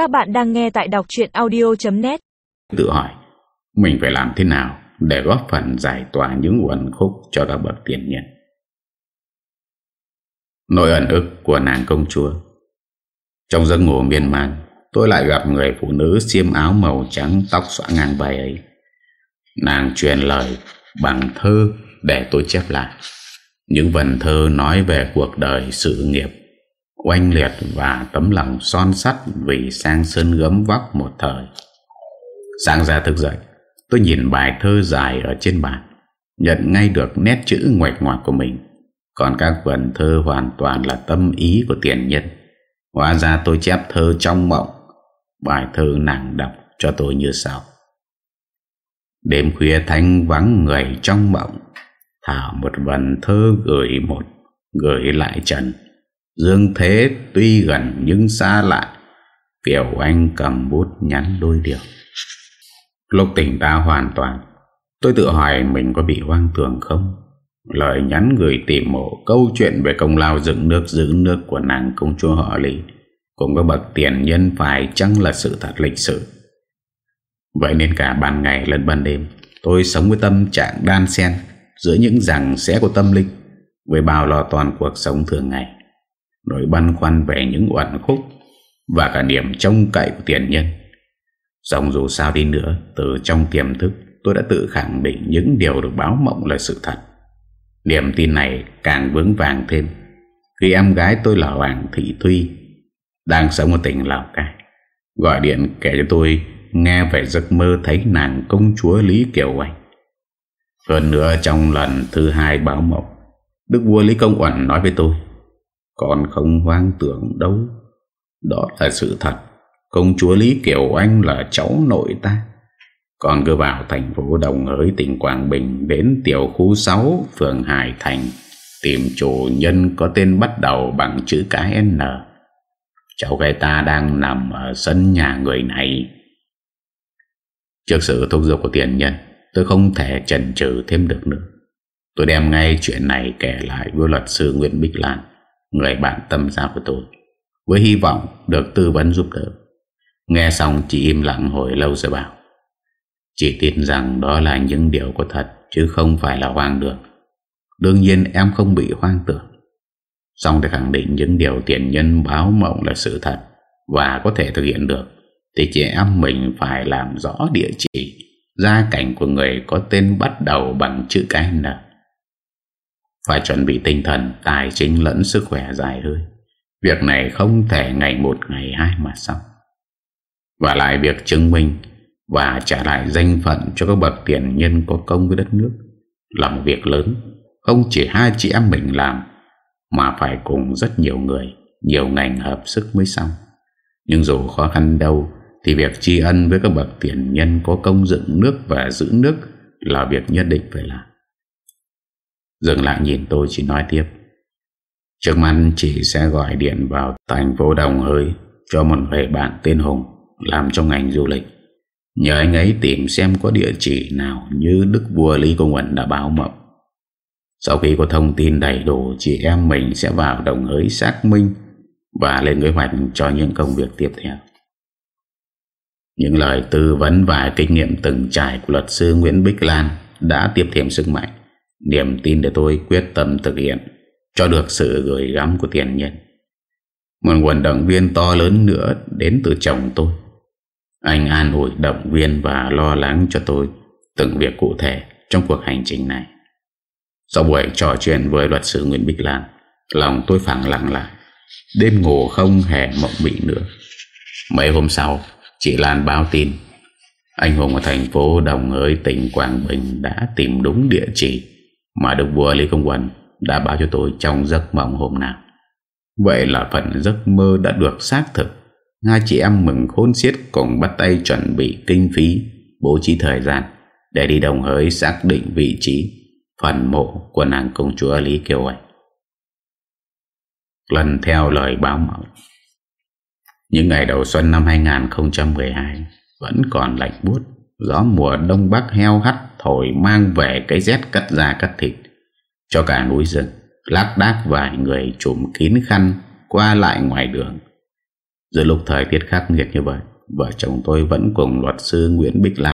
Các bạn đang nghe tại đọc chuyện audio.net Tự hỏi, Mình phải làm thế nào Để góp phần giải tỏa những uẩn khúc Cho các bậc tiền nhân Nỗi ẩn ức của nàng công chúa. Trong giấc ngủ miên man, Tôi lại gặp người phụ nữ xiêm áo màu trắng Tóc xõa ngang vai ấy. Nàng truyền lời bằng thơ Để tôi chép lại Những vần thơ nói về cuộc đời sự nghiệp Oanh liệt và tấm lòng son sắt Vì sang sơn gấm vóc một thời. Sáng ra thức dậy, Tôi nhìn bài thơ dài ở trên bàn, Nhận ngay được nét chữ ngoạch ngoạc của mình. Còn các vần thơ hoàn toàn là tâm ý của tiền nhân. Hóa ra tôi chép thơ trong mộng, Bài thơ nàng đọc cho tôi như sau. Đêm khuya thanh vắng người trong mộng, thả một vần thơ gửi một, Gửi lại trần. Dương thế tuy gần nhưng xa lại. Kiều Anh cầm bút nhắn đôi điều. Lúc tỉnh ta hoàn toàn, Tôi tự hỏi mình có bị hoang tưởng không? Lời nhắn gửi tìm mộ Câu chuyện về công lao dựng nước, giữ nước Của nàng công chúa họ Lý Cùng các bậc tiền nhân phải chăng là sự thật lịch sử Vậy nên cả ban ngày lẫn ban đêm, Tôi sống với tâm trạng đan xen Giữa những rằng sẽ của tâm linh, Với bao lo toàn cuộc sống thường ngày. Nỗi băn khoăn về những uẩn khúc Và cả niềm trông cậy của tiền nhân. Dòng dù sao đi nữa, Từ trong tiềm thức, Tôi đã tự khẳng định những điều được báo mộng là sự thật. Niềm tin này càng vững vàng thêm Khi em gái tôi là Hoàng Thị Thuy, Đang sống ở tỉnh Lào Cai, Gọi điện kể cho tôi Nghe về giấc mơ thấy nàng công chúa Lý Kiều Anh Hơn nữa trong lần thứ hai báo mộng, Đức vua Lý Công Uẩn nói với tôi con không hoang tưởng đâu. Đó là sự thật. Công chúa Lý Kiều Anh là cháu nội ta. Con cứ vào thành phố Đồng Hới, tỉnh Quảng Bình, Đến tiểu khu 6 phường Hải Thành, Tìm chủ nhân có tên bắt đầu bằng chữ cái N. Cháu gái ta đang nằm ở sân nhà người này. Trước sự thúc giục của tiền nhân, Tôi không thể chần chừ thêm được nữa. Tôi đem ngay chuyện này kể lại với luật sư Nguyễn Bích Lan. Người bạn tâm giao của tôi, Với hy vọng được tư vấn giúp đỡ. Nghe xong chị im lặng hồi lâu rồi bảo, Chị tin rằng đó là những điều có thật, Chứ không phải là hoang đường. Đương nhiên em không bị hoang tưởng. Xong để khẳng định những điều tiền nhân báo mộng là sự thật Và có thể thực hiện được, Thì chị em mình phải làm rõ địa chỉ. Gia cảnh của người có tên bắt đầu bằng chữ cái nào. Phải chuẩn bị tinh thần, tài chính lẫn sức khỏe dài hơi. Việc này không thể ngày một ngày hai mà xong. Và lại việc chứng minh Và trả lại danh phận cho các bậc tiền nhân có công với đất nước Là một việc lớn. Không chỉ hai chị em mình làm Mà phải cùng rất nhiều người Nhiều ngành hợp sức mới xong. Nhưng dù khó khăn đâu Thì việc tri ân với các bậc tiền nhân Có công dựng nước và giữ nước Là việc nhất định phải làm. Dừng lại nhìn tôi chỉ nói tiếp. Trước mắt chị sẽ gọi điện vào thành phố Đồng Hới Cho một người bạn tên Hùng Làm trong ngành du lịch. Nhờ anh ấy tìm xem có địa chỉ nào Như Đức Vua Lý Công Uẩn đã báo mộng. Sau khi có thông tin đầy đủ, Chị em mình sẽ vào Đồng Hới xác minh Và lên kế hoạch cho những công việc tiếp theo. Những lời tư vấn và kinh nghiệm từng trải Của luật sư Nguyễn Bích Lan Đã tiếp thêm sức mạnh. Niềm tin để tôi quyết tâm thực hiện Cho được sự gửi gắm của tiền nhân. Một nguồn động viên to lớn nữa Đến từ chồng tôi. Anh an ủi động viên Và lo lắng cho tôi Từng việc cụ thể trong cuộc hành trình này. Sau buổi trò chuyện với luật sư Nguyễn Bích Lan, Lòng tôi phẳng lặng lại. Đêm ngủ không hề mộng mị nữa. Mấy hôm sau, Chị Lan báo tin Anh Hùng ở thành phố Đồng Hới, tỉnh Quảng Bình Đã tìm đúng địa chỉ mà được vua Lý Công Quần Đã báo cho tôi trong giấc mộng hôm nào Vậy là phần giấc mơ đã được xác thực. Hai chị em mừng khôn xiết Cùng bắt tay chuẩn bị kinh phí, Bố trí thời gian Để đi đồng hới xác định vị trí, Phần mộ của nàng công chúa Lý Kiều Anh Lần theo lời báo mộng Những ngày đầu xuân năm 2012 Vẫn còn lạnh buốt, Gió mùa đông bắc heo hắt Thổi mang về cái rét cắt da cắt thịt, Cho cả núi rừng, Lác đác vài người trùm kín khăn Qua lại ngoài đường. Giữa lúc thời tiết khắc nghiệt như vậy, Vợ chồng tôi vẫn cùng luật sư Nguyễn Bích Lan.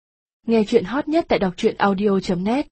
Nghe chuyện hot nhất tại đọc audio.net